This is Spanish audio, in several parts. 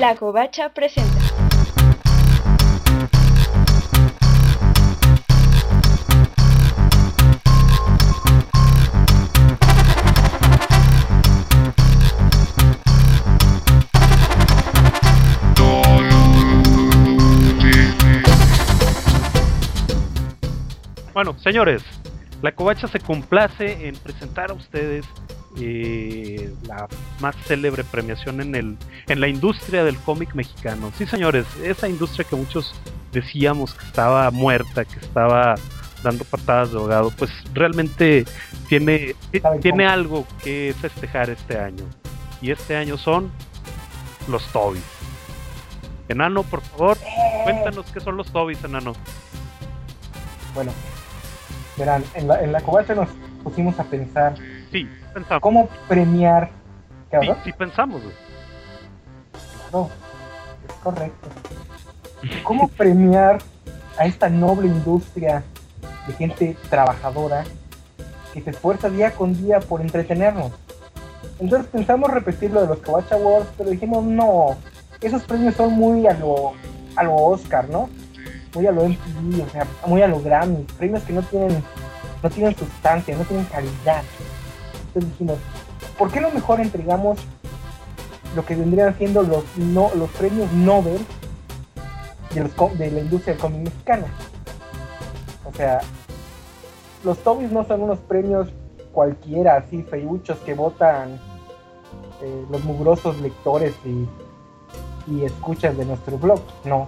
La Covacha presenta. Bueno, señores, la Covacha se complace en presentar a ustedes eh, la más célebre premiación en, el, en la industria del cómic mexicano. Sí, señores, esa industria que muchos decíamos que estaba muerta, que estaba dando patadas de ahogado, pues realmente tiene, tiene algo que festejar este año. Y este año son los Tobis. Enano, por favor, cuéntanos qué son los Tobis, Enano. Bueno, verán, en la, en la nos pusimos a pensar Sí, pensamos. cómo premiar. ¿Qué Sí, sí pensamos. güey. No, es correcto. ¿Cómo premiar a esta noble industria de gente trabajadora que se esfuerza día con día por entretenernos? Entonces pensamos repetir lo de los Kovacha Awards, pero dijimos no, esos premios son muy a lo, a lo Oscar, ¿no? Muy a lo MTV, o sea, muy a lo Grammy, premios que no tienen, no tienen sustancia, no tienen calidad. Entonces dijimos, ¿por qué no mejor entregamos lo que vendrían siendo los, no, los premios Nobel de, la industria del cómic mexicano. O sea, los Tobis no son unos premios cualquiera, así feuchos que votan eh, los mugrosos lectores y, y escuchas de nuestro blog. No,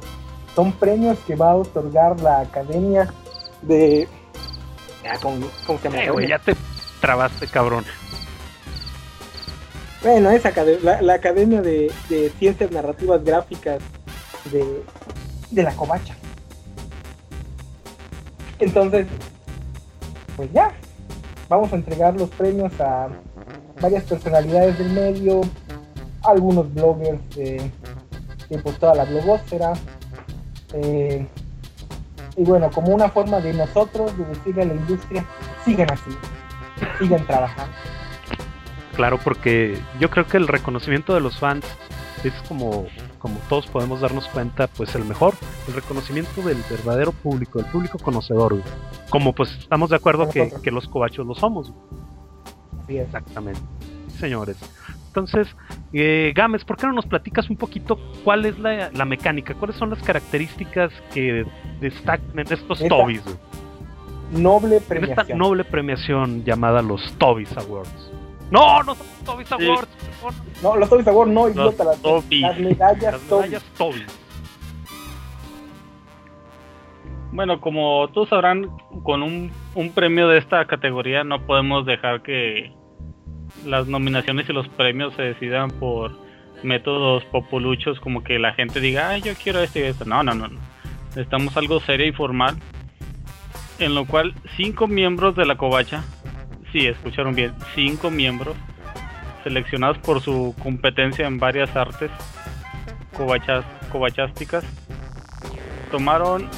son premios que va a otorgar la Academia de... Ah, ¿cómo, cómo se llama? Eh, güey, ya te trabaste, cabrón. Bueno, es acade- la, la Academia de, de Ciencias Narrativas Gráficas de, de la Covacha. Entonces, pues ya, vamos a entregar los premios a varias personalidades del medio, algunos bloggers de, de pues, toda la blogósfera. eh, y bueno, como una forma de nosotros de decirle a la industria, sigan así, sigan trabajando. Claro, porque yo creo que el reconocimiento de los fans es como, como todos podemos darnos cuenta, pues el mejor, el reconocimiento del verdadero público, del público conocedor, güey. Como pues estamos de acuerdo que, que los cobachos lo somos, es. exactamente. Sí, Señores. Entonces, eh, Gámez, ¿por qué no nos platicas un poquito cuál es la, la mecánica? ¿Cuáles son las características que destacan en estos Tobis? Noble En esta premiación. noble premiación llamada los Tobis Awards. No, no son los Tobis Sí. Awards. No, los Tobis Award no, idiota, las, Tobis. las medallas Las Tobis. medallas Tobis. Bueno, como todos sabrán, con un, un premio de esta categoría no podemos dejar que las nominaciones y los premios se decidan por métodos populuchos como que la gente diga, ay, yo quiero esto y esto. No, no, no, no. Necesitamos algo serio y formal en lo cual cinco miembros de la covacha, sí, escucharon bien, cinco miembros seleccionados por su competencia en varias artes covachas, covachásticas tomaron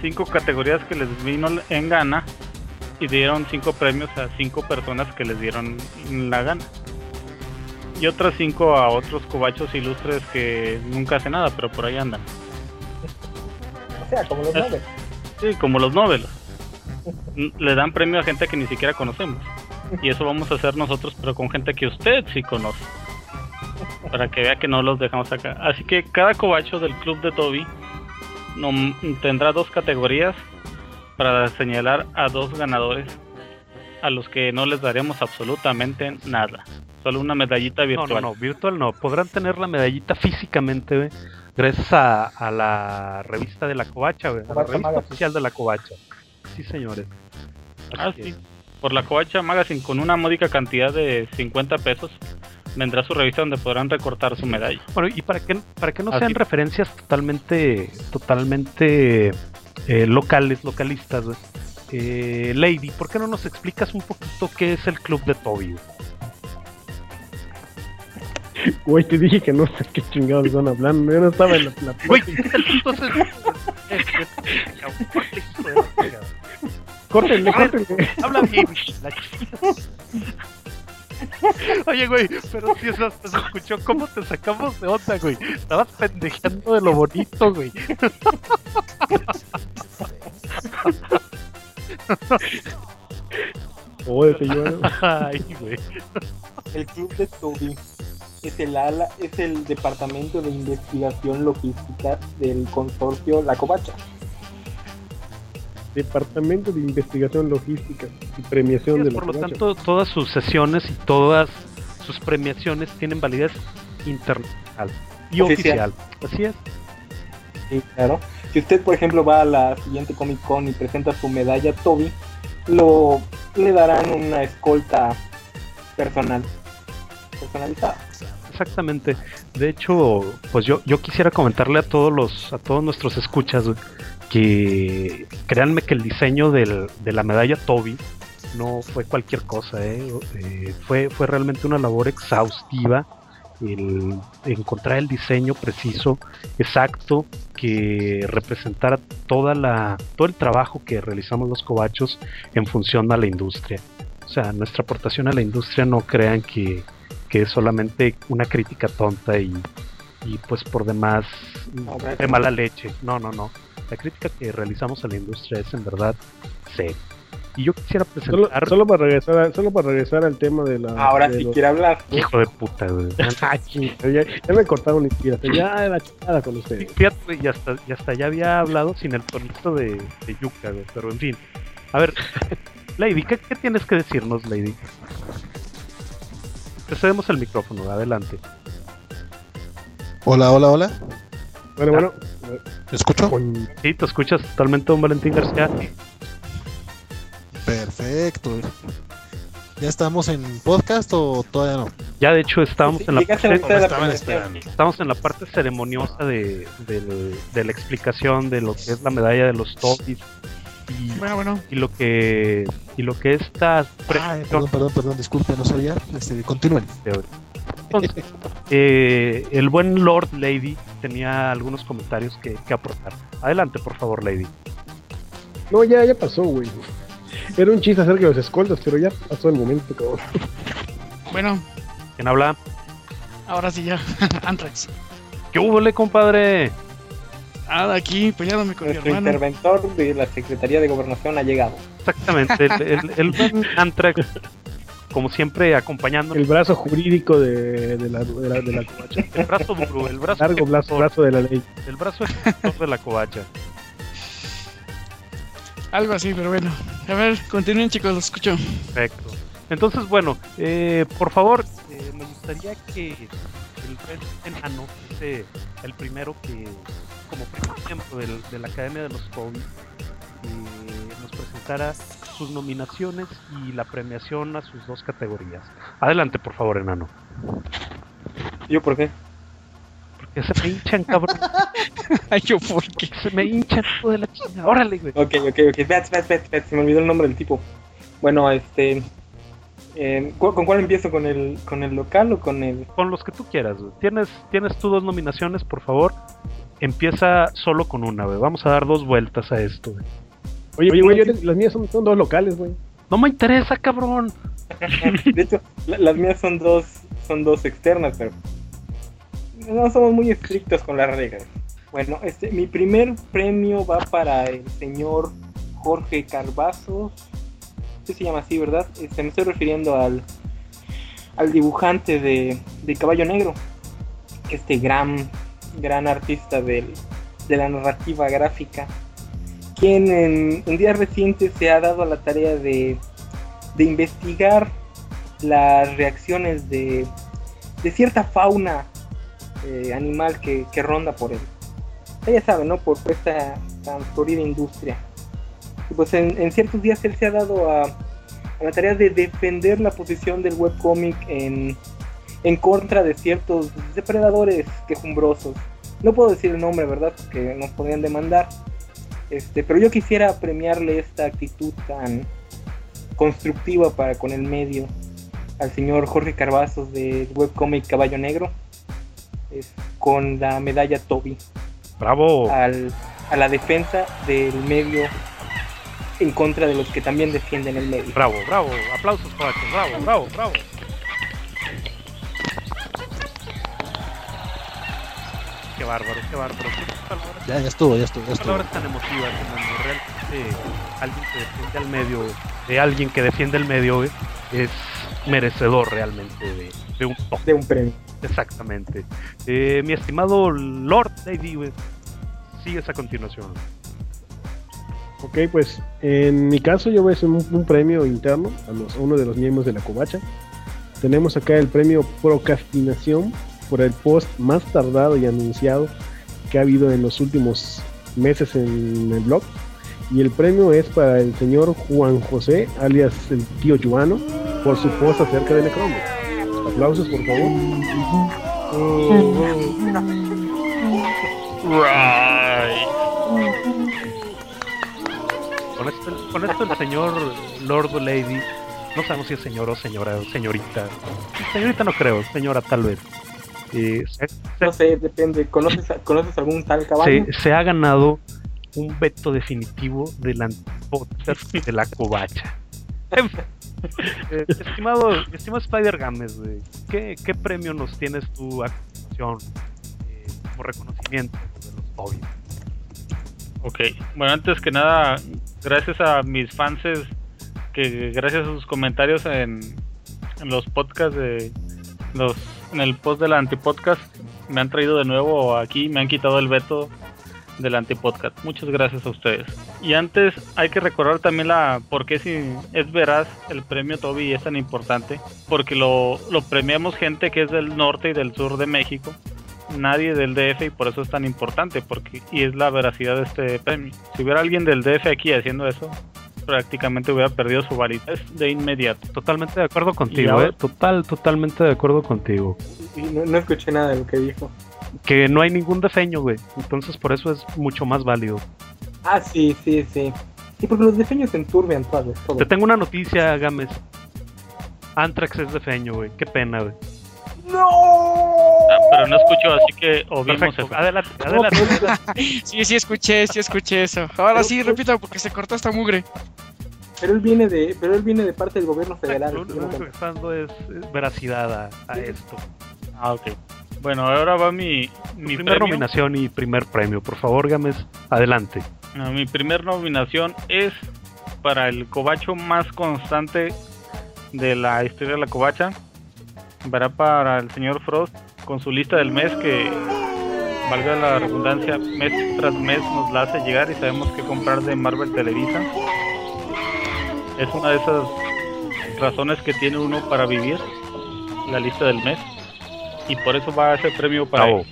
cinco categorías que les vino en gana y dieron cinco premios a cinco personas que les dieron la gana. Y otras cinco a otros cobachos ilustres que nunca hacen nada, pero por ahí andan. O sea, como los Nobel. Sí, como los novelos. Le dan premio a gente que ni siquiera conocemos. Y eso vamos a hacer nosotros, pero con gente que usted sí conoce. Para que vea que no los dejamos acá. Así que cada cobacho del club de Toby nom- tendrá dos categorías para señalar a dos ganadores a los que no les daremos absolutamente nada. Solo una medallita No, virtual. no, no, virtual no. Podrán tener la medallita físicamente, gracias a, a la revista de la Covacha, a la revista oficial de la Covacha. Sí, señores. Ah, sí. Por la Covacha Magazine, con una módica cantidad de 50 pesos, vendrá su revista donde podrán recortar su medalla. Bueno, y para que, para que no Así. sean referencias totalmente, totalmente eh, locales, localistas, güey, eh, Lady, ¿por qué no nos explicas un poquito qué es el club de Toby? güey? Te dije que no sé qué chingados están hablando. Yo no estaba en la, la Güey, entonces... Córtenle, córtenle. Habla bien. la Oye, güey, pero si eso hasta se escuchó, ¿cómo te sacamos de onda, güey? Estabas pendejeando de lo bonito, güey. Joder, señor. Ay, güey. El club de Toby es el ala, es el departamento de investigación logística del consorcio La Covacha. Departamento de Investigación Logística y Premiación de la Por lo Covacha. tanto, todas sus sesiones y todas sus premiaciones tienen validez internacional y Oficial. oficial. Así es. Sí, claro. Si usted, por ejemplo, va a la siguiente Comic Con y presenta su medalla Toby, lo le darán una escolta personal, personalizada. Exactamente. De hecho, pues yo, yo quisiera comentarle a todos los, a todos nuestros escuchas que créanme que el diseño del- de la medalla Toby no fue cualquier cosa, ¿eh? Eh, fue, fue realmente una labor exhaustiva el encontrar el diseño preciso, exacto, que representara toda la, todo el trabajo que realizamos los cobachos en función a la industria. O sea, nuestra aportación a la industria no crean que, que es solamente una crítica tonta y, y pues por demás de mala leche. No, no, no. La crítica que realizamos a la industria es en verdad seria. Y yo quisiera Solo, presentar... solo para regresar a- solo para regresar al tema de la Ahora de sí los- quiere hablar. Hijo de puta, güey. Ya, ya me cortaron la inspiración ya la chingada con ustedes Fíjate, y hasta, y hasta ya había hablado sin el tonito de, de yuca, güey, pero en fin. A ver, Lady, ¿qué, qué tienes que decirnos, Lady? Te cedemos el micrófono, adelante. Hola, hola, hola. bueno bueno ¿Me escucho? Sí, te escuchas totalmente, don Valentín García. Perfecto. ¿Ya estamos en podcast o todavía no? Ya, de hecho, estábamos en la parte, la estamos en la parte ceremoniosa de, del- de la explicación de lo que es la medalla de los Tobis y, Bueno, bueno. y lo que y lo que esta Ay, perdón, perdón, perdón, disculpe, no sabía. Este, continúen. Entonces, eh, el buen Lord Lady tenía algunos comentarios que, que aportar. Adelante, por favor, Lady. no ya ya pasó güey era un chiste acerca de los escoltas pero ya pasó el momento cabrón Bueno, ¿Quién habla? ahora sí ya. Antrax. ¿Qué hubo, le, compadre? Ah, aquí peleándome con mi Nuestro hermano. interventor de la Secretaría de Gobernación ha llegado. Exactamente, el, el, el Antrax, como siempre, acompañándonos. el brazo jurídico de, de la de la, de la covacha El brazo duro, el brazo, largo brazo brazo de la ley el brazo de la covacha. Algo así, pero bueno. A ver, continúen chicos, los escucho. Perfecto. Entonces, bueno, eh, por favor, eh, me gustaría que el Red Enano, ese, el primero que, como primer miembro del- de la Academia de los Toby, eh, nos presentara sus nominaciones y la premiación a sus dos categorías. Adelante, por favor, Enano. ¿Yo por qué? Porque se me hinchan, cabrón. Ay, yo, ¿por qué? Se me hinchan hijo de la chingada. Órale, güey. Ok, ok, ok. Espera, espera, espera, Se me olvidó el nombre del tipo. Bueno, este. Eh, ¿cu- ¿Con cuál empiezo? ¿Con el, ¿Con el local o con el.? Con los que tú quieras, güey. Tienes, tienes tú dos nominaciones, por favor. Empieza solo con una, güey. Vamos a dar dos vueltas a esto, güey. oye oye güey yo- las mías son, son dos locales güey No me interesa, cabrón. De hecho, la- las mías son dos, son dos externas, pero no somos muy estrictos con las reglas. Bueno, este, mi primer premio va para el señor Jorge Carbazos. Se llama así, ¿verdad? Este, me estoy refiriendo al, al dibujante de, de Caballo Negro. Este gran, gran artista del- de la narrativa gráfica. Quien en, en días recientes se ha dado la tarea de de investigar las reacciones de, de cierta fauna eh, animal que, que ronda por él. Ya saben, ¿no? Por esta tan florida industria. Y pues en, en ciertos días él se ha dado a, a la tarea de defender la posición del webcómic en, en contra de ciertos depredadores quejumbrosos. No puedo decir el nombre, ¿verdad? Porque nos podrían demandar. Este, pero yo quisiera premiarle esta actitud tan, constructiva para con el medio al señor Jorge Carbazos de webcomic Caballo Negro es, con la medalla Toby Bravo. al, a la defensa del medio en contra de los que también defienden el medio. Bravo, bravo, aplausos, para Joaquín, bravo, bravo, bravo. Qué bárbaro, qué bárbaro. Ya, ya estuvo, ya estuvo. Ya estuvo. Palabras tan emotivas como realmente eh, alguien que defiende al medio, de alguien que defiende el medio, eh, es merecedor realmente de, un premio. Exactamente. Eh, mi estimado Lord David, sigues a continuación. Ok, pues en mi caso yo voy a hacer un, un premio interno a, los- a uno de los miembros de la covacha. Tenemos acá el premio Procrastinación por el post más tardado y anunciado que ha habido en los últimos meses en el blog. Y el premio es para el señor Juan José, alias el tío Juano, por su post acerca de Necrombe. Aplausos, por favor. Right. Esto, con esto el señor Lord Lady, no sabemos si es señor o señora o señorita. Señorita no creo, señora tal vez. Eh, se, No sé, depende. ¿Conoces, a- ¿conoces algún tal caballo? se- se ha ganado un veto definitivo del antipodcast de la covacha. Eh, estimado, estimado Spider Games, ¿qué, ¿qué premio nos tienes tú a continuación eh, como reconocimiento de los hobbies? Ok, bueno, antes que nada, gracias a mis fans que gracias a sus comentarios en, en los podcasts de los en el post del antipodcast me han traído de nuevo aquí, me han quitado el veto del antipodcast. Muchas gracias a ustedes. Y antes hay que recordar también la por qué si es veraz el premio Toby es tan importante, porque lo, lo premiamos gente que es del norte y del sur de México nadie del DF y por eso es tan importante porque y es la veracidad de este premio. Si hubiera alguien del DF aquí haciendo eso, prácticamente hubiera perdido su validez de inmediato. Totalmente de acuerdo Y contigo, ahora- eh, total, totalmente de acuerdo contigo. Sí, no, no escuché nada de lo que dijo. Que no hay ningún defeño, güey. Entonces por eso es mucho más válido. Ah, sí, sí, sí. Sí, porque los defeños se enturbian todo. todo. Te tengo una noticia, Gámez. Antrax es defeño, güey. Qué pena, güey. Ah, pero no escucho, así que Perfecto. eso. Adelante, adelante. Sí, sí, escuché, sí, escuché eso. Ahora sí, repito, porque se cortó esta mugre. Pero él viene de, pero él viene de parte del gobierno federal. Lo no único que está dando es veracidad a, a esto. Ah, ok. Bueno, ahora va mi, mi primer premio. nominación y primer premio. Por favor, Gámez, adelante. Ah, Mi primer nominación es para el cobacho más constante de la historia de la covacha. Verá para el señor Frost con su lista del mes que, valga la redundancia, mes tras mes nos la hace llegar y sabemos qué comprar de Marvel Televisa. Es una de esas razones que tiene uno para vivir, la lista del mes. Y por eso va ese premio para Bravo. él.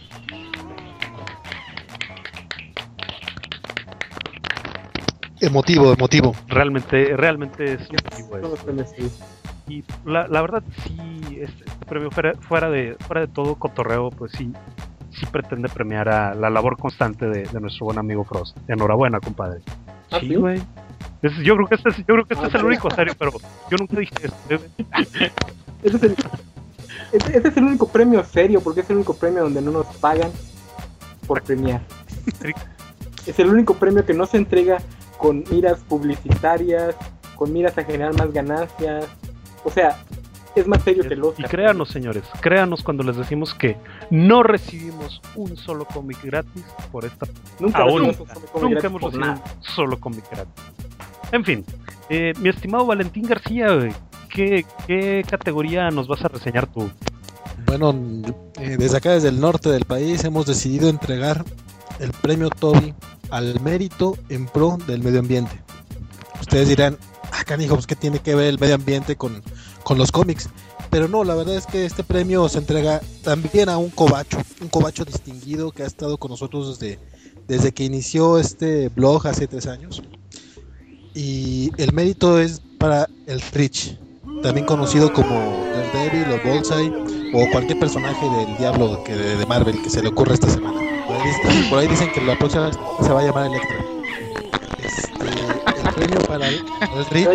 Emotivo, emotivo. Realmente, realmente es emotivo ser. Y la, la verdad, sí, este, premio fuera, fuera, de, fuera de todo cotorreo, pues sí, sí pretende premiar a la labor constante de, de nuestro buen amigo Frost. Enhorabuena, compadre. ¿Ah, sí, sí? güey. Es- yo creo que este es, yo creo que este Ah, es el ok. único serio, pero yo nunca dije esto. Ese es, el, ese, ese es el único premio serio, porque es el único premio donde no nos pagan por premiar. Es el único premio que no se entrega con miras publicitarias, con miras a generar más ganancias. O sea, es más serio que el Y Oscar. créanos, señores, créanos cuando les decimos que no recibimos un solo cómic gratis por esta Nunca aún recibimos un solo cómic Nunca hemos recibido nada. un solo cómic gratis. En fin, eh, mi estimado Valentín García, ¿qué, ¿qué categoría nos vas a reseñar tú? Bueno, eh, desde acá, desde el norte del país, hemos decidido entregar el premio Toby al mérito en pro del medio ambiente. Ustedes dirán, ah, canijo, pues, ¿qué tiene que ver el medio ambiente con, con los cómics? Pero no, la verdad es que este premio se entrega también a un cobacho, un cobacho distinguido que ha estado con nosotros desde, desde que inició este blog hace tres años. Y el mérito es para el Rich, también conocido como Daredevil o Bullseye o cualquier personaje del diablo que de, Marvel que se le ocurra esta semana. Por ahí, dicen, por ahí dicen que la próxima se va a llamar Electra. Este, premio para el, el Rich.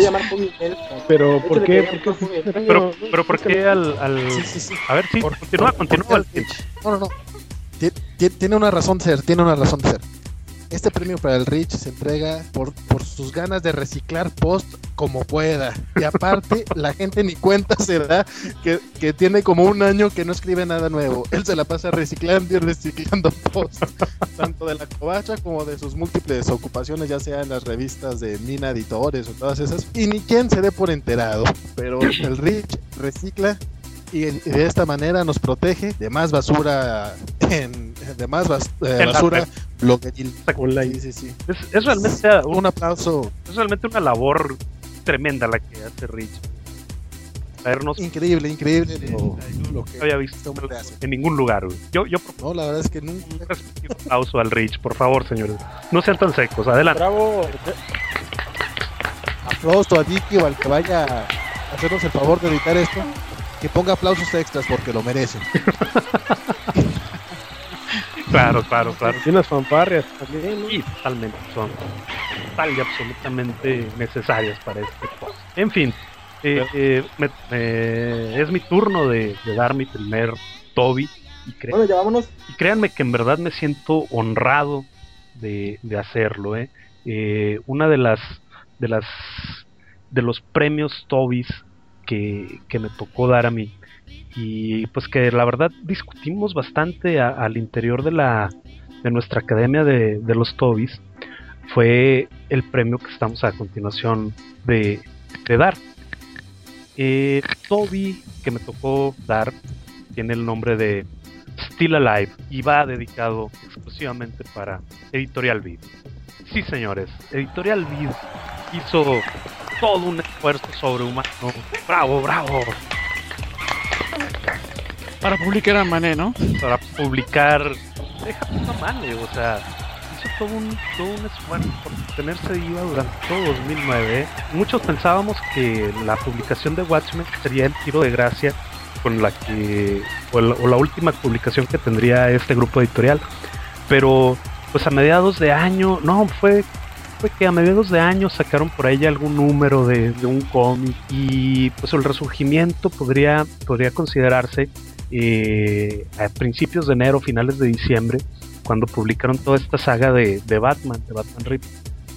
Pero, ¿por qué? ¿Por qué? Pero, pero ¿por qué al, al- Sí, sí, sí. A ver, sí, Por- continúa, por- continúa. por. Rich? No, no, no. Tie- tie- Tiene una razón de ser, tiene una razón de ser. Este premio para el Rich se entrega por, por sus ganas de reciclar post como pueda. Y aparte, la gente ni cuenta se da que, que tiene como un año que no escribe nada nuevo. Él se la pasa reciclando y reciclando post, tanto de la covacha como de sus múltiples ocupaciones, ya sea en las revistas de Mina Editores o todas esas. Y ni quien se dé por enterado. Pero el Rich recicla y de esta manera nos protege de más basura en, de más bas- eh, basura web. blogueril. Online. Sí, sí, sí. Es, es realmente un- Un aplauso es realmente una labor tremenda la que hace Rich. Traernos increíble, increíble lo, lo que no había visto este en ningún lugar. güey. Yo, yo No, la verdad es que nunca un aplauso al Rich, por favor, señores. No sean tan secos, adelante. Bravo. aplauso a Dicky o al que vaya a hacernos el favor de editar esto, que ponga aplausos extras porque lo merece. Claro, claro, claro. Y unas fanfarrias también, ¿no? Y totalmente son total y absolutamente necesarias para este post. En fin, eh, eh, me- es mi turno de, de dar mi primer Toby. Y, Bueno, ya vámonos. y créanme que en verdad me siento honrado de, de hacerlo. ¿eh? Eh, una de las de las de los premios Tobis que, que me tocó dar a mí y pues que la verdad discutimos bastante al interior de la de nuestra academia de, de los Tobis fue el premio que estamos a continuación de, de dar. Eh, Toby que me tocó dar tiene el nombre de Still Alive y va dedicado exclusivamente para Editorial Vid. Sí, señores, Editorial Vid hizo todo un esfuerzo sobrehumano. Bravo, bravo. Para publicar a Mané, ¿no? Para publicar. Deja tu Mane, o sea, hizo todo un, todo un esfuerzo por tenerse viva durante todo 2009. ¿eh? Muchos pensábamos que la publicación de Watchmen sería el tiro de gracia con la que. o la, o la última publicación que tendría este grupo editorial. Pero, pues a mediados de año, no, fue fue que a mediados de año sacaron por ahí algún número de, de un cómic y pues el resurgimiento podría, podría considerarse eh, a principios de enero, finales de diciembre, cuando publicaron toda esta saga de, de Batman, de Batman Rip,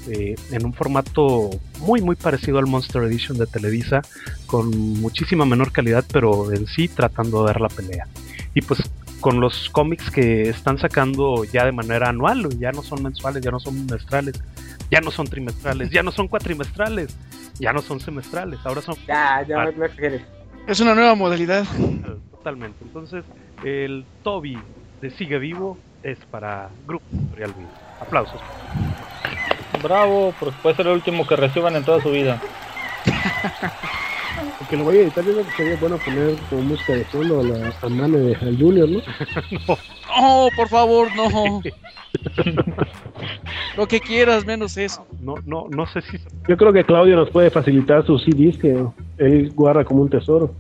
eh, en un formato muy muy parecido al Monster Edition de Televisa, con muchísima menor calidad, pero en sí tratando de dar la pelea. Y pues con los cómics que están sacando ya de manera anual, ya no son mensuales, ya no son mestrales, ya no son trimestrales, ya no son cuatrimestrales, ya no son semestrales, ahora son Ya, ya, no, no exageres. Es una nueva modalidad. totalmente. Entonces, el Toby de Sigue Vivo es para Grupo Editorial Vivo. Aplausos. Bravo, porque puede ser el último que reciban en toda su vida. Porque lo voy a editar, yo creo que sería bueno poner como música de fondo a la a mano de al Junior, ¿no? No, por favor, no. Lo que quieras, menos eso. No, no, no sé si Yo creo que Claudio nos puede facilitar sus CDs que él guarda como un tesoro.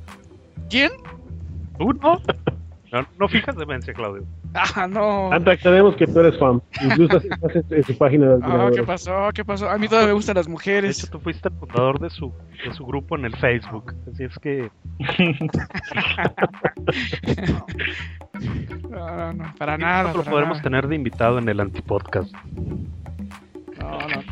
¿Quién? tú no. No, no fijas demencia, Claudio. Ah, no. Sabemos que tú eres fan. Incluso estás en, en su página de Ah, ¿qué pasó? ¿Qué pasó? A mí todavía me gustan las De mujeres. hecho, tú fuiste el fundador de su, de su grupo en el Facebook. Así es que No, no, no, para nada. lo para podremos nada. tener de invitado en el antipodcast. No, no.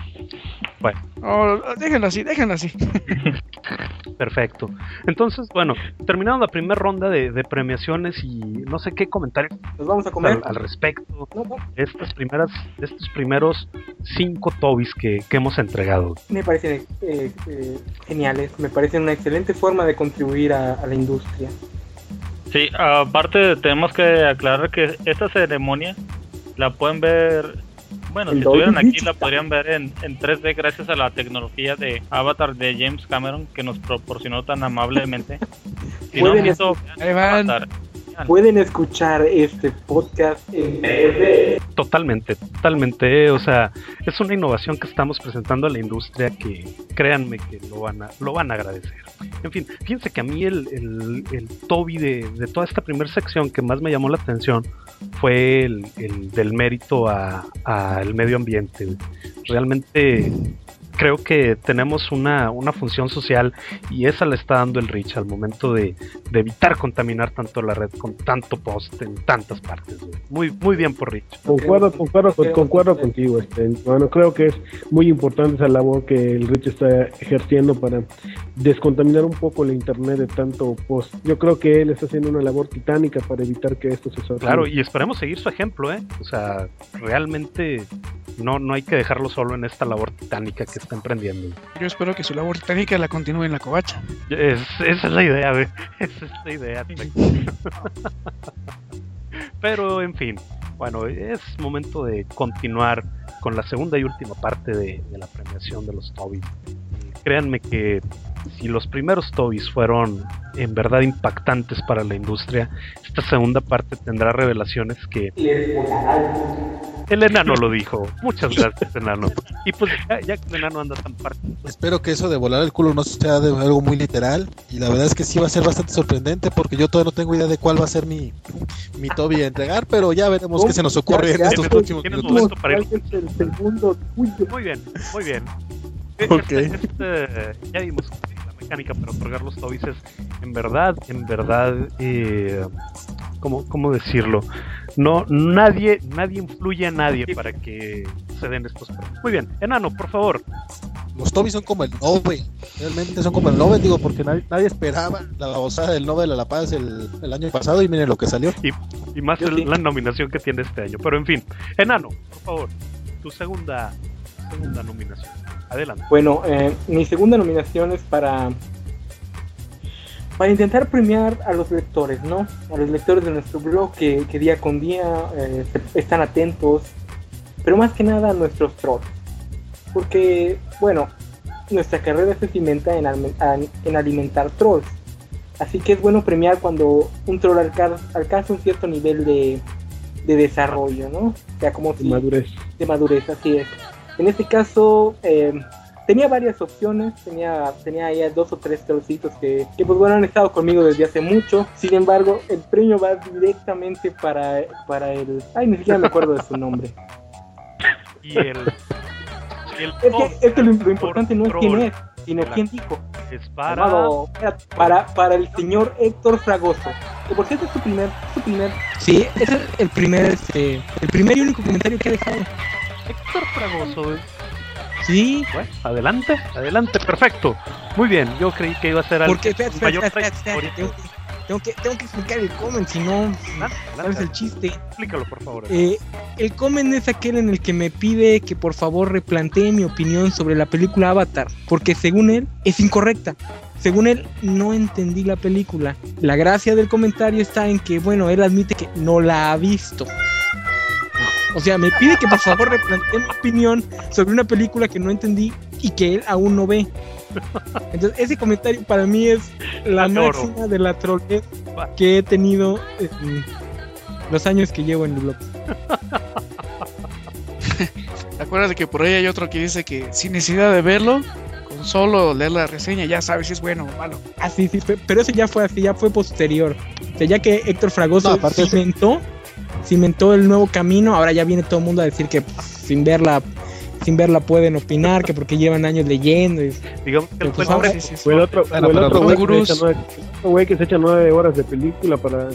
Bueno. No, déjenlo así, déjenlo así. Perfecto. Entonces, bueno, terminando la primera ronda de, de premiaciones y no sé qué comentarios Nos vamos a comer. al, al respecto de estas primeras, de estos primeros cinco Tobis que, que hemos entregado. me parecen eh, eh, geniales. Me parecen una excelente forma de contribuir a, a la industria. Sí, aparte tenemos que aclarar que esta ceremonia la pueden ver, bueno, En si estuvieran aquí la podrían ver en, en 3D gracias a la tecnología de Avatar de James Cameron que nos proporcionó tan amablemente. Si no Pueden Ahí van. Avatar. Pueden escuchar este podcast en 3D. Totalmente, totalmente. O sea, es una innovación que estamos presentando a la industria que créanme que lo van a, lo van a agradecer. En fin, fíjense que a mí el, el, el Toby de, de toda esta primera sección que más me llamó la atención fue el, el del mérito a- al medio ambiente. Realmente creo que tenemos una, una función social y esa la está dando el Rich al momento de, de evitar contaminar tanto la red con tanto post en tantas partes. güey. Muy, muy bien por Rich. Concuerdo, concuerdo, con- concuerdo contigo. Este, bueno, creo que es muy importante esa labor que el Rich está ejerciendo para descontaminar un poco la internet de tanto post. Yo creo que él está haciendo una labor titánica para evitar que esto se sorprenda. Claro, y esperemos seguir su ejemplo, ¿eh? O sea, realmente no, no hay que dejarlo solo en esta labor titánica que está emprendiendo. Yo espero que su labor titánica la continúe en la covacha. Es- esa es la idea, güey. Esa es la idea. Pero, en fin, bueno, es momento de continuar con la segunda y última parte de, de la premiación de los Tobis. Créanme que si los primeros Tobis fueron en verdad impactantes para la industria, esta segunda parte tendrá revelaciones que el enano lo dijo. Muchas gracias, enano. Y pues ya, ya que el enano anda tan parte, Espero que eso de volar el culo no sea de algo muy literal. Y la verdad es que sí va a ser bastante sorprendente porque yo todavía no tengo idea de cuál va a ser mi, mi Toby a entregar, pero ya veremos qué se nos ocurre en Ya- ya estos te- próximos minutos. momento para ir. ¿Cuál es el segundo? Muy bien, muy bien. E- Ok. este- este, ya vimos mecánica para otorgar los Tobis es en verdad, en verdad, eh, ¿cómo, ¿cómo decirlo? No, nadie, nadie influye a nadie para que se den estos premios. Muy bien, enano, por favor. Los Toby son como el Nobel. Realmente son como el Nobel, digo, porque nadie, nadie esperaba la babosada del Nobel a la Paz el, el año pasado y miren lo que salió. Y más Yo el- sí. la nominación que tiene este año. Pero en fin, enano, por favor, tu segunda, segunda nominación. Adelante. Bueno, eh, mi segunda nominación es para para intentar premiar a los lectores, ¿no? A los lectores de nuestro blog que, que día con día eh, están atentos, pero más que nada a nuestros trolls. Porque, bueno, nuestra carrera se cimenta en, en alimentar trolls. Así que es bueno premiar cuando un troll alca- alcanza un cierto nivel de, de desarrollo, ¿no? O sea, como de si madurez. de madurez, así es. En este caso, eh, tenía varias opciones, tenía, tenía ahí a dos o tres trollcitos que, que, pues bueno, han estado conmigo desde hace mucho. Sin embargo, el premio va directamente para, para el... Ay, ni siquiera me acuerdo de su nombre. Y el. el Es que, top es que lo, lo importante no es quién es, sino quién dijo. es para. Llamado- para, para el señor Héctor Fragoso. Que por cierto es su primer, su primer Sí, ese es el primer, este, el primer y único comentario que ha dejado. Héctor Fragoso. Sí, Bueno, adelante, adelante, perfecto. Muy bien, yo creí que iba a ser algo porque espérate, espérate, espérate, espérate, tengo, que, tengo, que, tengo que explicar el comment, si no, Adelante, ¿cuál es adelante, el chiste? Explícalo, por favor. Eh, el comment es aquel en el que me pide que por favor replantee mi opinión sobre la película Avatar, porque según él es incorrecta. Según él, no entendí la película. La gracia del comentario está en que, bueno, él admite que no la ha visto. O sea, me pide que por favor replantee mi opinión sobre una película que no entendí y que él aún no ve. Entonces, ese comentario para mí es la máxima de la trollez que he tenido en los años que llevo en el blog. Acuérdate que por ahí hay otro que dice que sin necesidad de verlo, con solo leer la reseña ya sabes si es bueno o malo. Ah, sí, sí, pe- pero eso ya fue así, ya fue posterior. O sea, ya que Héctor Fragoso No, ese- cimentó, el nuevo camino, ahora ya viene todo el mundo a decir que pues, sin verla, sin verla pueden opinar, que porque llevan años leyendo. y- Digamos que fue el Sí, sí, sí. Fue el otro, fue el güey que, se echa nueve, otro güey que se echa nueve horas de película para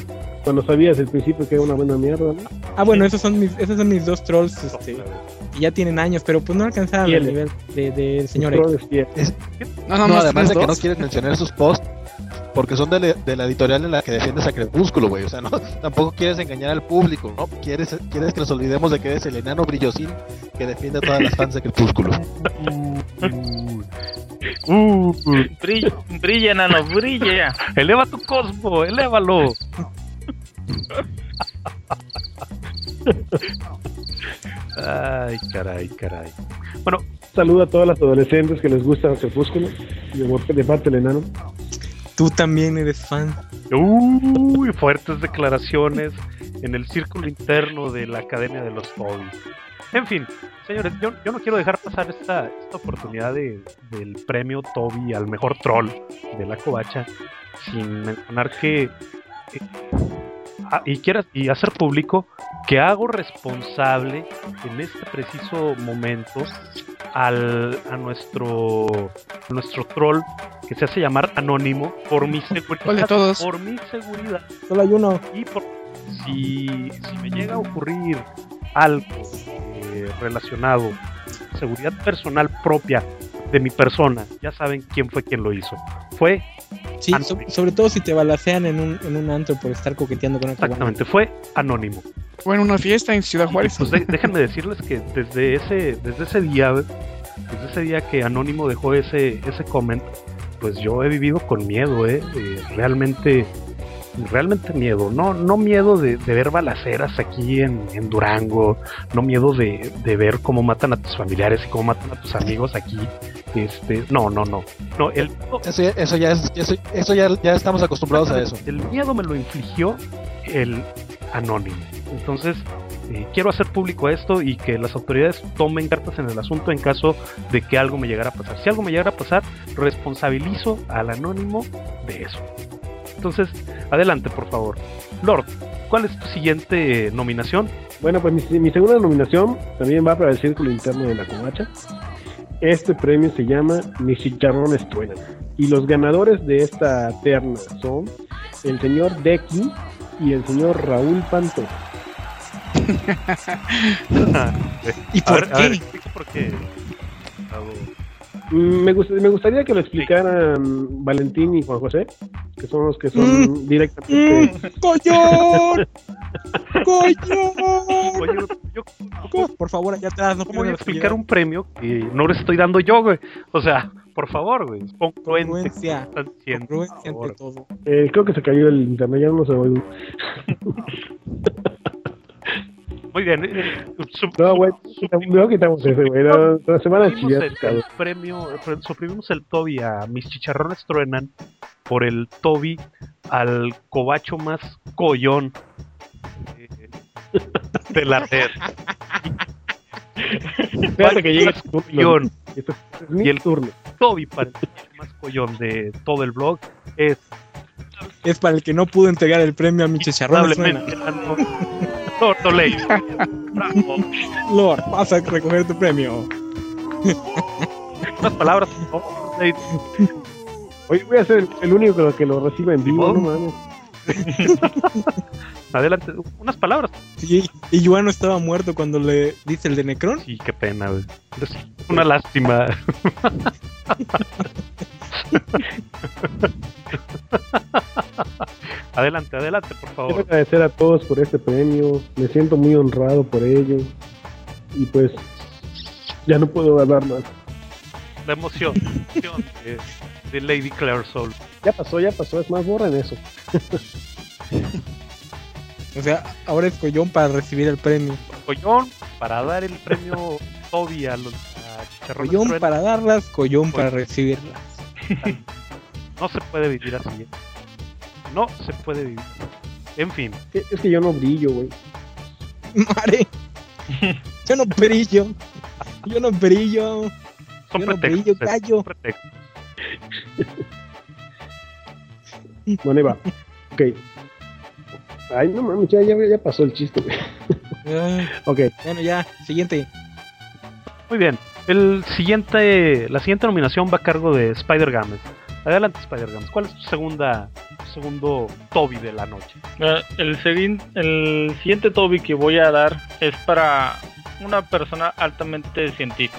cuando sabías al principio que era una buena mierda, ¿no? Ah, bueno, esos son mis, esos son mis dos trolls, este, que ya tienen años, pero pues no alcanzaban el nivel de- del señor. Troll es. No, No, no, más además de que no quieres mencionar sus posts porque son de, la- de la editorial en la que defiendes a Crepúsculo, güey. O sea, no, tampoco quieres engañar al público, ¿no? Quieres, quieres que nos olvidemos de que eres el enano brillosín que defiende a todas las fans de Crepúsculo. Uh, Brilla, brilla, nano, brilla. eleva tu cosmo, elévalo. Ay, caray, caray. Bueno, Saluda a todas las adolescentes que les gusta Crepúsculo, de parte del enano. Tú también eres fan. uy, fuertes declaraciones en el círculo interno de la Academia de los Toby. En fin, señores, yo, no quiero dejar pasar esta, oportunidad de- del premio Toby al mejor troll de la covacha sin mencionar que eh, ah, y quieras y hacer público que hago responsable en este preciso momento al, a nuestro, a nuestro troll que se hace llamar anónimo por mi seguridad. ¿Cuál de todos? Por mi seguridad. Solo hay uno. Y por, si, si me llega a ocurrir algo eh, relacionado, seguridad personal propia de mi persona, ya saben quién fue quien lo hizo. Fue, Sí, so- sobre todo si te balacean en un, en un antro por estar coqueteando con otra exactamente, fue anónimo. Fue en una fiesta en Ciudad Juárez. Pues de- déjenme decirles que desde ese, desde ese día, desde ese día que Anónimo dejó ese, ese comment, pues yo he vivido con miedo, ¿eh? Eh, realmente, realmente miedo. No, no miedo de, de ver balaceras aquí en, en Durango, no miedo de, de ver cómo matan a tus familiares y cómo matan a tus amigos aquí. Este, no, no, no. No, el, Eso ya, eso ya, es- eso, eso ya, ya estamos acostumbrados a eso. el miedo me lo infligió el anónimo. Entonces, eh, quiero hacer público esto y que las autoridades tomen cartas en el asunto en caso de que algo me llegara a pasar. Si algo me llegara a pasar, responsabilizo al anónimo de eso. Entonces, adelante, por favor. Lord, ¿cuál es tu siguiente nominación? Bueno, pues mi, mi segunda nominación también va para el Círculo Interno de la Comacha. Este premio se llama Mis chicharrones truenan. Y los ganadores de esta terna son el señor Decky y el señor Raúl Panto. ¿Y A por ver, a ver, qué? por qué. Gustavo. Mm, Me, gust- me gustaría que lo explicaran Valentín y Juan José, que son los que son directamente... ¡Mm! ¡Collón! ¡Collón! Yo, Co- Por favor, allá atrás, no ¿cómo voy a explicar un premio que no les estoy dando yo, güey? O sea, por favor, güey. Congruencia. Congruencia ante todo. Eh, creo que se cayó el internet, ya no se oye. Muy bien. sub- No, güey, no quitamos ese, güey. No, no, se van a suprimimos chillar, el, premio, pre- suprimimos el Toby a Mis Chicharrones Truenan por el Toby al cobacho más collón eh, de la red. Espérate que llegue tu turno. Collón. Este es mi Y el- turno. Toby para el más collón de todo el blog es Es para el que no pudo entregar el premio a mi chicharrón. Lord. Bravo. Lord, vas a recoger tu premio. Unas palabras, por favor, Oley. Oye, voy a ser el, único que lo, que lo reciba en vivo, no mames. Adelante, unas palabras. Sí, y Joan no estaba muerto cuando le dice el de Necron. Sí, qué pena, güey. Es una lástima. adelante, adelante, por Quiero favor. agradecer a todos por este premio. Me siento muy honrado por ello. Y pues, ya no puedo hablar más. La emoción, la emoción de, de Lady Claire Soul. Ya pasó, ya pasó. Es más, borren eso. O sea, ahora es Collón para recibir el premio. Collón para dar el premio Toby a los a Collón para darlas, Collón para recibirlas. No se puede vivir así. ¿eh? No se puede vivir. En fin, Es que yo no brillo, güey. Mare. Yo no brillo. Yo no brillo. son Yo no pretextos. brillo, eh, callo. son pretextos. Bueno, ahí va. Ok. Ay, no mames, ya, ya, ya pasó el chiste, güey. Ah, Ok. bueno, ya, siguiente. Muy bien. El siguiente, la siguiente nominación va a cargo de Spider Games. Adelante, Spider Games. ¿Cuál es tu segunda, segundo Toby de la noche? Eh, el siguiente Toby que voy a dar es para una persona altamente científica.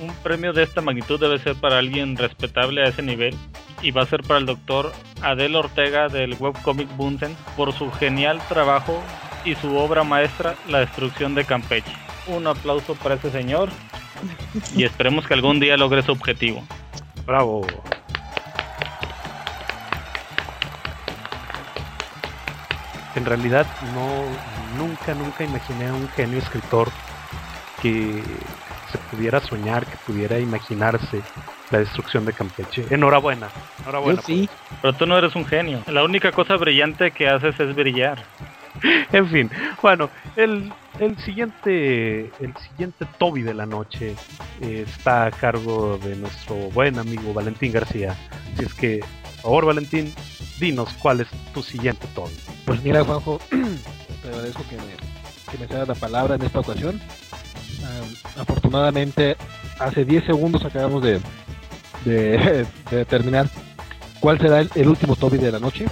Un premio de esta magnitud debe ser para alguien respetable a ese nivel y va a ser para el doctor Adel Ortega del webcomic Bunsen por su genial trabajo y su obra maestra La destrucción de Campeche. Un aplauso para ese señor y esperemos que algún día logre su objetivo. Bravo. En realidad no nunca nunca imaginé a un genio escritor que se pudiera soñar, que pudiera imaginarse la destrucción de Campeche. Enhorabuena. Enhorabuena. Yo sí. Pero tú no eres un genio. La única cosa brillante que haces es brillar. En fin, bueno, el, el siguiente el siguiente Toby de la noche eh, está a cargo de nuestro buen amigo Valentín García. Así es que, por favor, Valentín, dinos cuál es tu siguiente Toby. Pues mira, Juanjo, te agradezco que me, que me cedas la palabra en esta ocasión. Afortunadamente, hace 10 segundos acabamos de, de, de determinar cuál será el, el último Toby de la noche.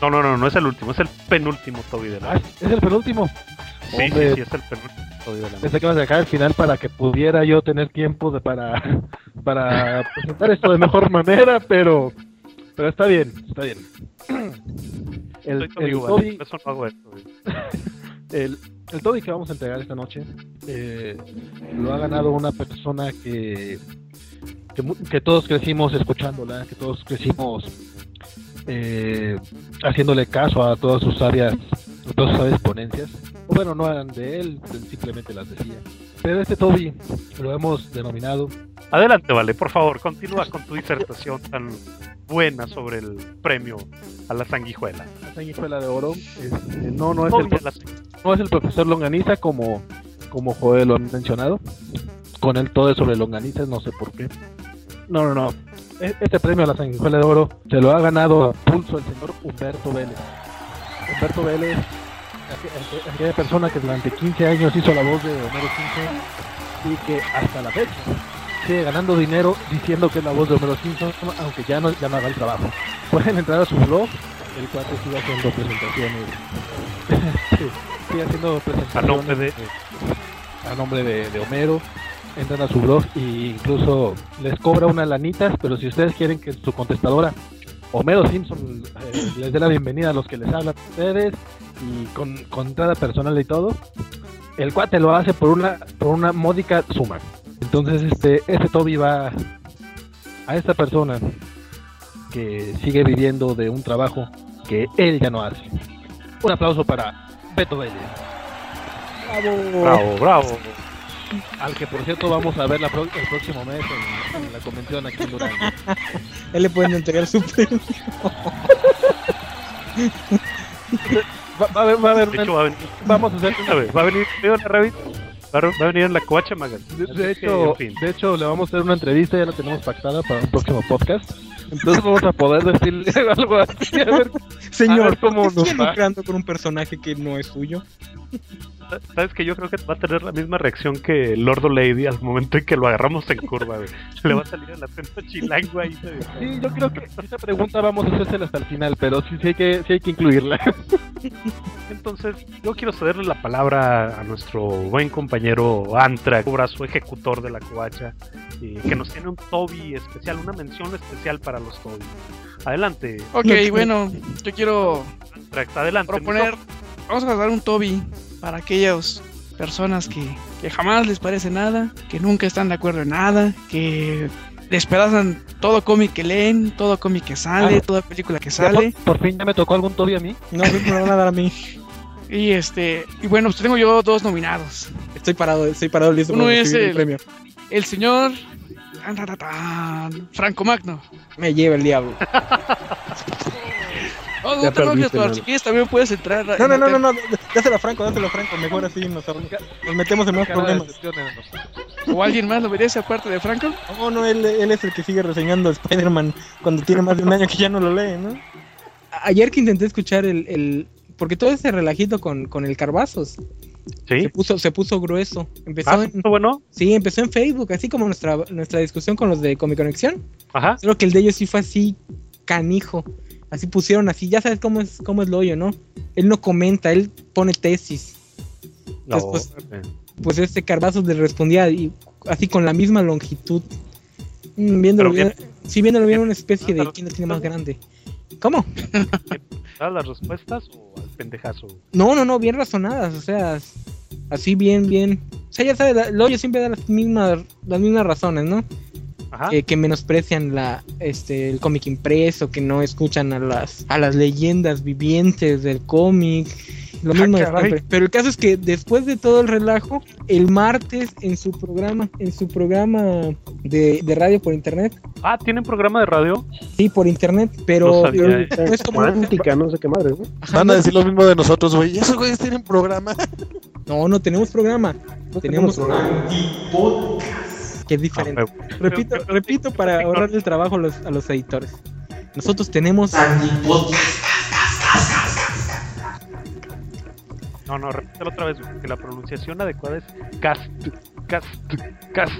No, no, no, no es el último, es el penúltimo Toby de la Ah, es el penúltimo. Sí, sí, hombre. sí, es el penúltimo Toby de la Pensé que ibas a dejar el final para que pudiera yo tener tiempo de, para, para presentar esto de mejor manera, pero, pero está bien, está bien. El, Toby el igual, Toby, eso no hago esto. el, el Toby que vamos a entregar esta noche eh, lo ha ganado una persona que, que, que todos crecimos escuchándola, que todos crecimos eh, haciéndole caso a todas sus áreas, a todas sus áreas ponencias. O bueno, no eran de él, él simplemente las decía. Pero este Toby lo hemos denominado Adelante, vale, por favor, continúa con tu disertación tan buena sobre el premio a la sanguijuela. la sanguijuela de oro. Este, no, no es, Toby el, a la sanguijuela. no es el profesor Longaniza como, como Joel lo ha mencionado. Con él todo es sobre Longaniza, no sé por qué. No, no, no. E- Este premio a la sanguijuela de oro se lo ha ganado a pulso el señor Humberto Vélez. Humberto Vélez, aqu- aqu- aquella persona que durante 15 años hizo la voz de Homero Simpson y que hasta la fecha sigue ganando dinero diciendo que es la voz de Homero Simpson, aunque ya no, ya no haga el trabajo. Pueden entrar a su blog, el cual sigue haciendo presentaciones. sigue haciendo presentaciones A nombre de- a nombre de, de Homero. Entran a su blog e incluso les cobra unas lanitas, pero si ustedes quieren que su contestadora Homero Simpson eh, les dé la bienvenida a los que les hablan a ustedes y con, con entrada personal y todo, el cuate lo hace por una por una módica suma. Entonces este este Toby va a esta persona que sigue viviendo de un trabajo que él ya no hace. Un aplauso para Beto Vélez. Bravo, bravo. Al que por cierto vamos a ver la pro- el próximo mes en, en la convención aquí en Durango. Él le pueden entregar su premio. Va, va a haber, va a haber De una- hecho, va a venir, vamos a hacer a ver, va a venir ¿veo la Rabbit? Va a va a venir en la Coacha Magazine. de, de que, hecho en fin. de hecho le vamos a hacer una entrevista ya la tenemos pactada para un próximo podcast entonces vamos a poder decirle algo así a ver, A Señor, ver cómo ¿por qué nos va. lucrando con un personaje que no es suyo? Sabes que yo creo que va a tener la misma reacción que Lordo Lady al momento en que lo agarramos en curva, güey. Le va a salir el acento chilango ahí. sí yo creo que esta pregunta vamos a hacérsela hasta el final pero sí, sí hay que sí hay que incluirla Entonces, yo quiero cederle la palabra a nuestro buen compañero Antra, brazo ejecutor de la covacha, y que nos tiene un Toby especial, una mención especial para los Toby. Adelante, Ok, No, bueno, yo quiero Antrax, adelante. proponer, vamos a dar un Toby para aquellas personas que, que jamás les parece nada, que nunca están de acuerdo en nada, que despedazan todo cómic que leen, todo cómic que sale, Ah. toda película que sale. por, por fin ya me tocó algún Toby a mí No, me lo van a dar a mí. Y este, y bueno, pues tengo yo dos nominados. Estoy parado, estoy parado listo Uno es el- el premio. El señor Franco Magno. Me lleva el diablo. Oh, no Ya te enojes, si quieres también puedes entrar. No, no, no, no, no, dáselo a Franco, dáselo a Franco, mejor así nos, nos metemos en más problemas. ¿O alguien más lo merece aparte de Franco? No, no, él, él es el que sigue reseñando Spider-Man cuando tiene más de un año que ya no lo lee, ¿no? Ayer que intenté escuchar el, el porque todo ese relajito con, con el Carbazos Sí. se puso, se puso grueso. Empezó Ah, en, ¿está bueno? sí, empezó en Facebook, así como nuestra, nuestra discusión con los de Comic Conexión. Ajá. Solo que el de ellos sí fue así canijo. Así pusieron así, ya sabes cómo es, cómo es lo hoyo, ¿no? Él no comenta, él pone tesis. No, Después- eh, Pues este Carbazos le respondía y así con la misma longitud. Mm, viéndolo bien, sí, viéndolo bien una especie de quién la tiene más grande. ¿Cómo? ¿das las respuestas o al pendejazo? No, no, no, bien razonadas, o sea, así bien, bien. O sea, ya sabes, el hoyo siempre da las mismas, las mismas razones, ¿no? Ajá. Que, que menosprecian la, este, el cómic impreso, que no escuchan a las, a las leyendas vivientes del cómic. Lo mismo de siempre. Pero el caso es que después de todo el relajo, el martes en su programa, en su programa de, de radio por internet, Ah, ¿tienen programa de radio? sí, por internet, pero No sabía, eh. no es como Cuántica, no sé qué madre, ¿no? Ajá, Van a decir lo mismo de nosotros, güey. ¿Y esos güeyes tienen programa? No, no tenemos programa. No Tenemos tenemos que es diferente. Ah, huevo. repito, repito para ahorrarle el trabajo a los, a los editores. Nosotros tenemos No, no, repítelo otra vez, que la pronunciación adecuada es cast, cast, cast.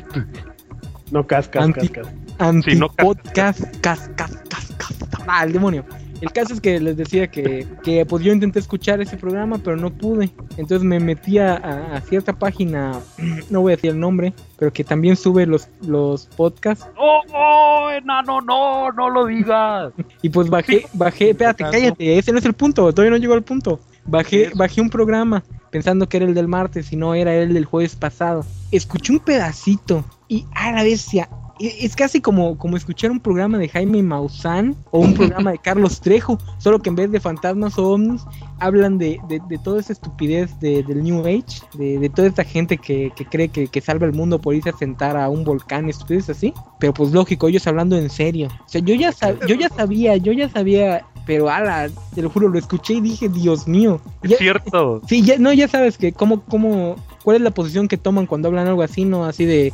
No, cas, cas, Anti- cas, cas. Antipodcast, cas, cas, cas, cas, ah, el demonio. El caso es que les decía que, que pues yo intenté escuchar ese programa, pero no pude. Entonces me metí a, cierta página, no voy a decir el nombre, pero que también sube los, los podcasts. ¡Oh, oh, enano, no! ¡No lo digas! Y pues bajé, bajé, espérate, cállate, ese no es el punto, todavía no llegó al punto. Bajé, bajé un programa pensando que era el del martes y no era el del jueves pasado. Escuché un pedacito y a la bestia. Es casi como, como escuchar un programa de Jaime Maussan o un programa de Carlos Trejo, solo que en vez de fantasmas o ovnis, hablan de, de, de toda esa estupidez de- del New Age, de, toda esta gente que, que cree que, que salva el mundo por irse a sentar a un volcán y estupideces así. Pero pues lógico, ellos hablando en serio. O sea, yo ya, sab- yo ya sabía, yo ya sabía, pero ala, te lo juro, lo escuché y dije, Dios mío. Es cierto. Sí, ya, no, ya sabes que cómo, cómo, cuál es la posición que toman cuando hablan algo así, ¿no? Así de,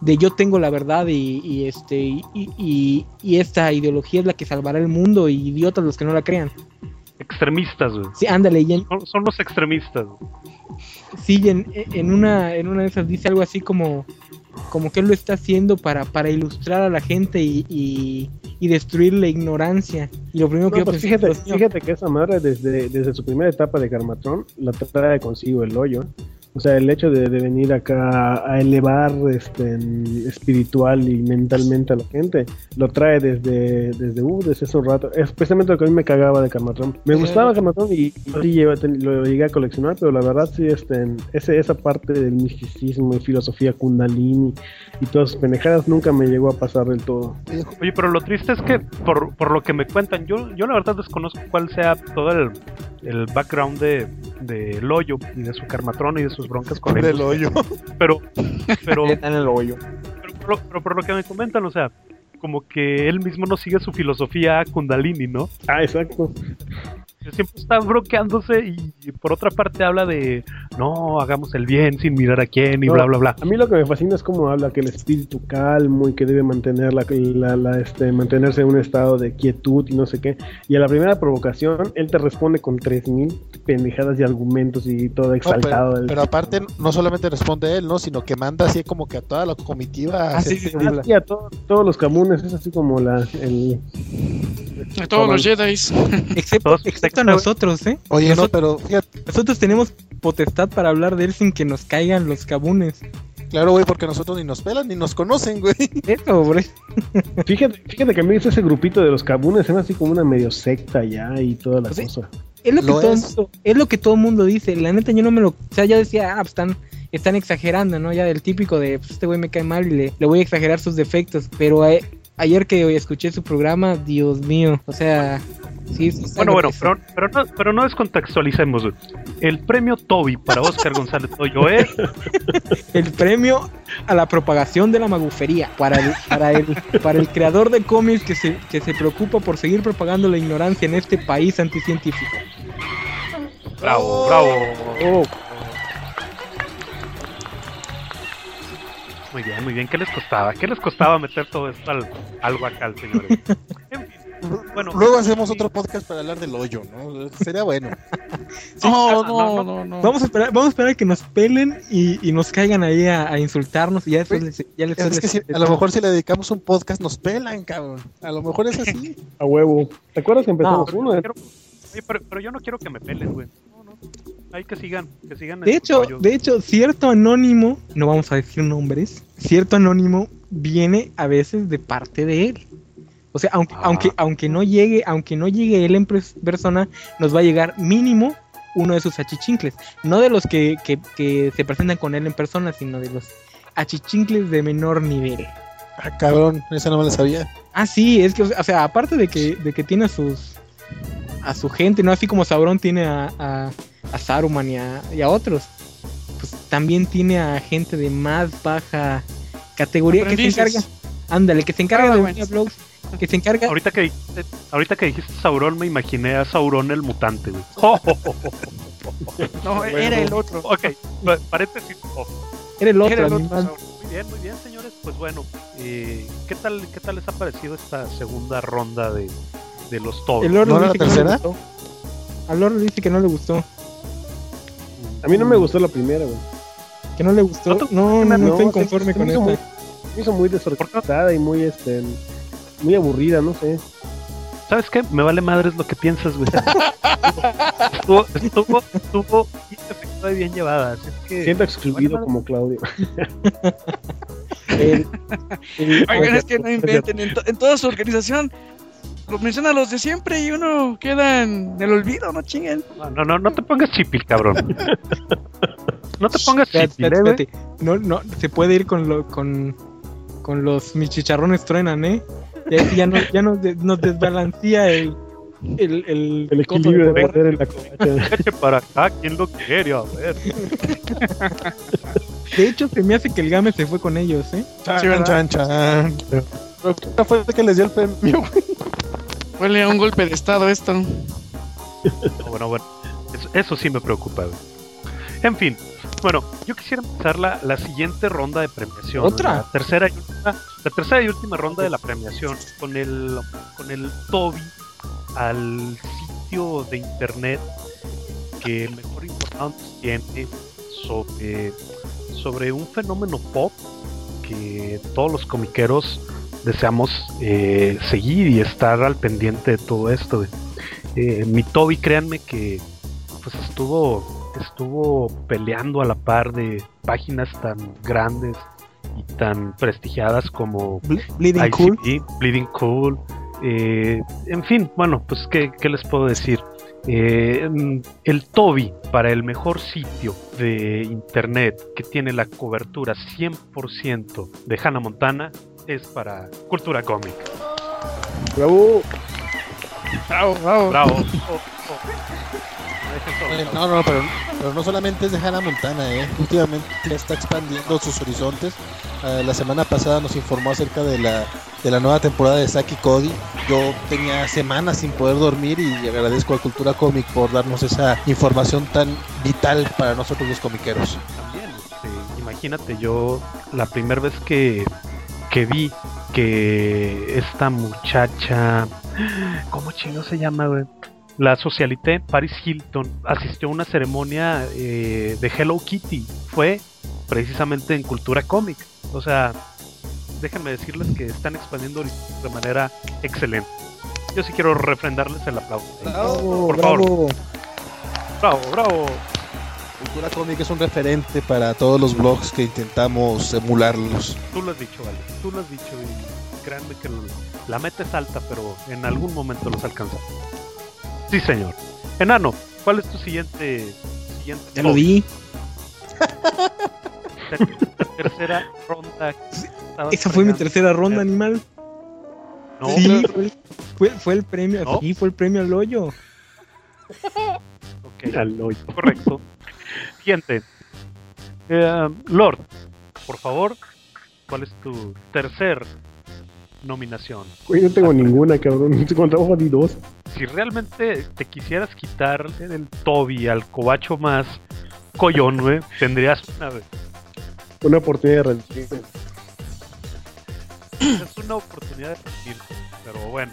de yo tengo la verdad y, y este, y, y- y esta ideología es la que salvará el mundo y idiotas los que no la crean. Extremistas, güey. Sí, ándale, y en, Son, son los extremistas. sí, y en, en una, en una de esas dice algo así como, como que él lo está haciendo para, para ilustrar a la gente y, y, y destruir la ignorancia. Y lo primero que No, yo pues pensé, fíjate, fíjate que esa madre desde, desde su primera etapa de Carmatron la trae consigo el hoyo. O sea, el hecho de, de venir acá a elevar este, espiritual y mentalmente a la gente, lo trae desde, desde, uh, desde hace un rato. Es precisamente lo que a mí me cagaba de Carmatron. Me gustaba Carmatron y, y sí lleva- ten- lo llegué a coleccionar, pero la verdad sí, este, ese, esa parte del misticismo y filosofía kundalini y todas sus pendejadas nunca me llegó a pasar del todo. Oye, pero lo triste es que, por, por lo que me cuentan, yo, yo la verdad desconozco cuál sea todo el, el background de, de Loyo y de su Carmatrón y de sus broncas con él. hoyo. Pero, pero, en el hoyo. pero, por lo- pero por lo que me comentan, o sea, como que él mismo no sigue su filosofía Kundalini, ¿no? Ah, exacto. Siempre está bloqueándose y, y por otra parte habla de no, hagamos el bien sin mirar a quién y No, bla, bla, bla. A mí lo que me fascina es cómo habla que el espíritu calmo y que debe mantener la, la- la, este, mantenerse en un estado de quietud y no sé qué. Y a la primera provocación, él te responde con 3000 pendejadas y argumentos y todo No, exaltado. pero, pero aparte no solamente responde él, ¿no? Sino que manda así como que a toda la comitiva. a Ah, sí, hacer- sí, sí. Así a to- todos los camunes, es así como la, el... A todos los Jedi's. Excepto, excepto secta, nosotros, ¿eh? Oye, no, pero fíjate, Nosotros tenemos potestad para hablar de él sin que nos caigan los cabunes. claro, güey, porque nosotros ni nos pelan ni nos conocen, güey. Eso, hombre. Fíjate, fíjate que a mí es ese grupito de los cabunes, es así como una medio secta ya y toda la Sí. cosa. Es lo que, Lo todo es. mundo, es lo que todo el mundo dice. La neta, yo no me lo. O sea, yo decía, ah, pues están, están exagerando, ¿no? Ya del típico de, pues este güey me cae mal y le, le voy a exagerar sus defectos. Pero eh, ayer que escuché su programa, Dios mío. O sea, sí, Bueno, bueno, pero, pero, no, pero no descontextualicemos. El premio Toby para Oscar González Toyo es El premio a la propagación de la magufería para el, para el, para el creador de cómics que se, que se preocupa por seguir propagando la ignorancia en este país anticientífico. bravo, bravo. Oh, Muy bien, muy bien. ¿Qué les costaba? ¿Qué les costaba meter todo esto al, al guacal, señores? En fin, bueno, Luego hacemos otro podcast para hablar del hoyo, ¿no? Sería bueno. No, no, no, no. no, no. Vamos a esperar, vamos a esperar que nos pelen y, y nos caigan ahí a, a insultarnos y ya después les, ya les- Es que si- a lo mejor si le dedicamos un podcast nos pelan, cabrón. A lo mejor es así. a huevo. ¿Te acuerdas que empezamos pero, uno? quiero- oye, pero, pero yo no quiero que me pelen, güey. No, no. Hay que sigan, que sigan. De hecho, de hecho, cierto anónimo, no vamos a decir nombres, cierto anónimo viene a veces de parte de él. O sea, aunque, Ah. aunque, aunque no llegue, aunque no llegue él en persona, nos va a llegar mínimo uno de sus achichincles. No de los que, que, que se presentan con él en persona, sino de los achichincles de menor nivel. Ah, cabrón, esa no me la sabía. Ah, sí, es que, o sea, aparte de que, de que tiene a sus a su gente, ¿no? Así como Sauron tiene a, a, a Saruman y a, y a otros, pues también tiene a gente de más baja categoría que se encarga. Ándale, que se encarga de Padawans. Warner Bros, que se encarga. Ahorita que, dijiste, ahorita que dijiste Sauron, me imaginé a Sauron el mutante, güey. Oh, oh, oh, oh, oh. No, era el otro. Ok, pa- paréntesis. Oh, Era el otro Era el otro. Muy bien, muy bien, señores. Pues bueno, eh, ¿qué tal qué tal les ha parecido esta segunda ronda de, de los Toby? El Lord ¿No era dice la que no le tercera? gustó. Al Lord dice que no le gustó. A mí no me gustó la primera, güey. Que no le gustó. ¿No No, no, no, No, estoy se- inconforme con esta. muy- me hizo muy desorganizada y muy, este, muy aburrida, no sé. ¿Sabes qué? Me vale madres lo que piensas, güey. estuvo, estuvo, estuvo bien bien llevada. así es que- Siento excluido Bueno, como Claudio. El- el- Oigan, es que no inventen. En, to- en toda su organización lo mencionan los de siempre y uno queda en el olvido, no chinguen. No, no, no, no te pongas chipil, cabrón. No te pongas chipil, espérate, eh, espérate. No, no, se puede ir con, lo, con, con los mis chicharrones truenan, ¿eh? Ya, ya, no, ya nos, de- nos desbalancea el, el, el, el equilibrio de poder. en la covacha. Para acá, ¿quién lo quiere? A ver. De hecho, se me hace que el game se fue con ellos, ¿eh? Chan, chan, chan. Pero ¿qué fue que les dio el premio, güey? Huele a un golpe de estado esto. No, bueno, bueno. Eso, eso sí me preocupa, güey. En fin. Bueno, yo quisiera empezar la, la siguiente ronda de premiación. ¿Otra? La tercera y última, la tercera y última ronda de la premiación con el con el Toby al sitio de internet que mejor informado nos tiene sobre, sobre un fenómeno pop que todos los comiqueros deseamos eh, seguir y estar al pendiente de todo esto. Eh, mi Toby, créanme que pues estuvo estuvo peleando a la par de páginas tan grandes y tan prestigiadas como Ble- Bleeding Cool. ICP, Bleeding Cool. eh, en fin, bueno, pues ¿qué, qué les puedo decir? Eh, el Toby para el mejor sitio de internet que tiene la cobertura 100% de Hannah Montana es para Cultura Cómic. Bravo. Bravo, bravo. Bravo. Oh, oh. Eh. No, no, pero, pero no solamente es de Hannah Montana, ¿eh? Últimamente está expandiendo sus horizontes. Eh, la semana pasada nos informó acerca de la, de la nueva temporada de Saki Cody. Yo tenía semanas sin poder dormir y agradezco a Cultura Comic por darnos esa información tan vital para nosotros los comiqueros. También, este, imagínate, yo la primera vez que, que vi que esta muchacha, ¿cómo chingo se llama, güey? La socialité Paris Hilton asistió a una ceremonia eh, de Hello Kitty. Fue precisamente en cultura cómic. O sea, déjenme decirles que están expandiendo de manera excelente. Yo sí quiero refrendarles el aplauso. Por favor. Bravo, bravo. Cultura Comic es un referente para todos los blogs que intentamos emularlos. Tú lo has dicho, vale. Tú lo has dicho y créanme que lo- la meta es alta, pero en algún momento los alcanza. Sí, señor. Enano, ¿cuál es tu siguiente siguiente Ya lo. Ter- tercera ronda. Esa fue mi tercera ronda, animal. No, Sí, fue el, fue, fue el premio. ¿No? Sí, fue el premio al hoyo. ok, Al hoyo. correcto. Siguiente. Eh, Lord, por favor, ¿cuál es tu tercer nominación? Güey, no tengo ninguna, cabrón. Con trabajo di dos. si realmente te quisieras quitar del Toby al cobacho más collón, güey, tendrías una, Una oportunidad de rendirme. es una oportunidad de rendirte, pero bueno,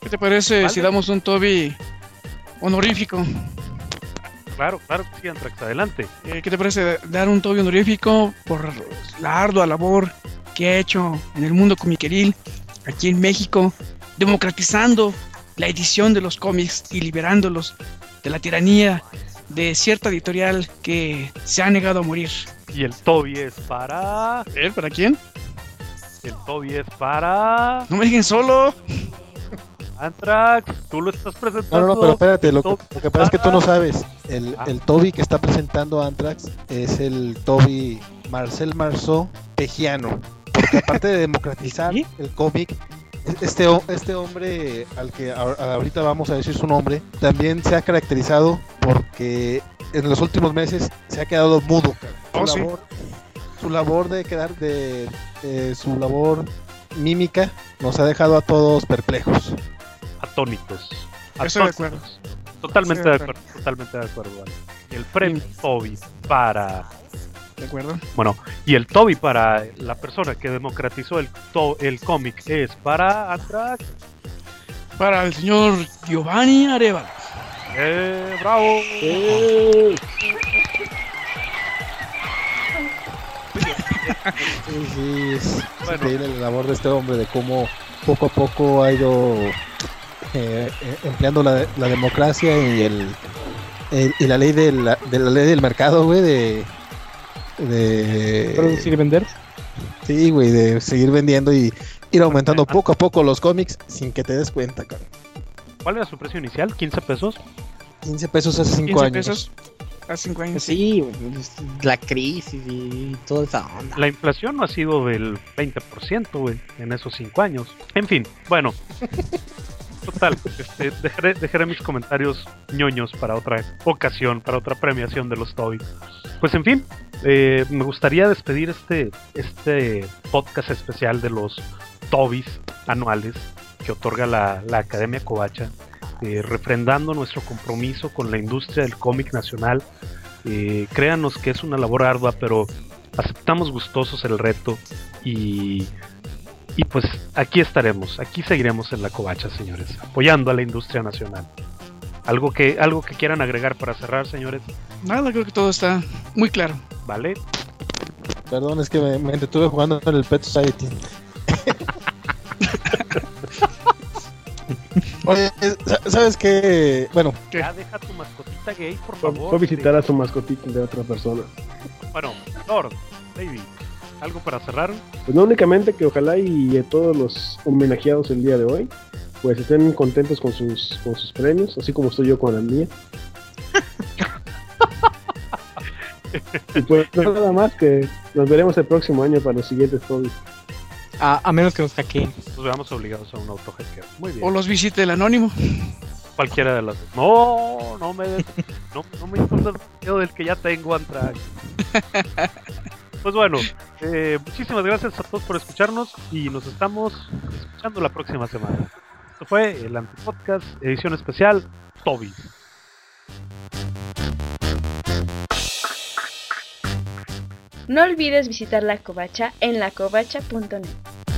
¿Qué te parece Vale. si damos un Toby honorífico? Claro, claro sí, Antrax, adelante. Eh, ¿Qué te parece dar un Toby honorífico por la ardua labor que ha hecho en el mundo comiqueril aquí en México, democratizando la edición de los cómics y liberándolos de la tiranía de cierta editorial que se ha negado a morir? Y el Toby es para... ¿Eh? ¿Para quién? El Toby es para... No me dejen solo. Antrax, tú lo estás presentando. no, no, pero espérate, lo, que- lo que pasa es que tú no sabes. El, Ah. el Toby que está presentando Anthrax es el Toby Marcel Marceau Pejiano. Porque aparte de democratizar ¿Sí? el cómic, este, este hombre al que ahor- ahorita vamos a decir su nombre, también se ha caracterizado porque en los últimos meses se ha quedado mudo. cara. Su, Oh, sí. labor, su labor de quedar de, de su labor mímica nos ha dejado a todos perplejos. Atónitos. Estoy de acuerdo. Totalmente Estoy de de acuerdo, totalmente de acuerdo. vale. El premio Toby para ¿De acuerdo? Bueno, y el Toby para la persona que democratizó el, to- el cómic es para Antrax. Para el señor Giovanni Arevalo. ¡Eh, bravo! Sí, sí, es, es Bueno. increíble la labor de este hombre, de cómo poco a poco ha ido eh, eh, empleando la, la democracia y el, el- y la ley de la, de la ley del mercado, güey, de, de Producir y vender. sí, güey, de seguir vendiendo y ir aumentando poco a poco los cómics sin que te des cuenta, cabrón. ¿Cuál era su precio inicial? ¿15 pesos? 15 pesos hace 5 15 años. pesos. Hace 5 años. Sí, la crisis y toda esa onda. La inflación no ha sido del 20%, güey, en esos 5 años. En fin, bueno. Total, este, dejaré, mis comentarios ñoños para otra ocasión, para otra premiación de los Toby. Pues en fin, eh, me gustaría despedir este, este podcast especial de los Tobis anuales que otorga la, la Academia Covacha, eh, refrendando nuestro compromiso con la industria del cómic nacional. Eh, créanos que es una labor ardua, pero aceptamos gustosos el reto y, y pues aquí estaremos, aquí seguiremos en la covacha, señores, apoyando a la industria nacional. Algo que, algo que quieran agregar para cerrar, señores, Nada, creo que todo está muy claro. ¿vale? Perdón, es que me, me entretuve jugando en el Pet Society. Oye, sa- ¿sabes qué? Bueno, ¿Qué? Ya deja tu mascotita gay, por favor. fue a visitar a su mascotita de otra persona. Bueno, Lord, Baby, ¿algo para cerrar? Pues no únicamente que ojalá y todos los homenajeados el día de hoy pues estén contentos con sus, con sus premios, así como estoy yo con la mía. y pues nada más que nos veremos el próximo año para los siguientes hobbies. A, a menos que nos hackeen. Nos veamos obligados a un autohackeo. Muy bien. O los visite el anónimo. Cualquiera de las dos. No, no me des, no, no me infundas miedo del que ya tengo Antrax. Pues bueno, eh, muchísimas gracias a todos por escucharnos y nos estamos escuchando la próxima semana. Esto fue el Antipodcast, edición especial, Toby. No olvides visitar la covacha en lacovacha.net.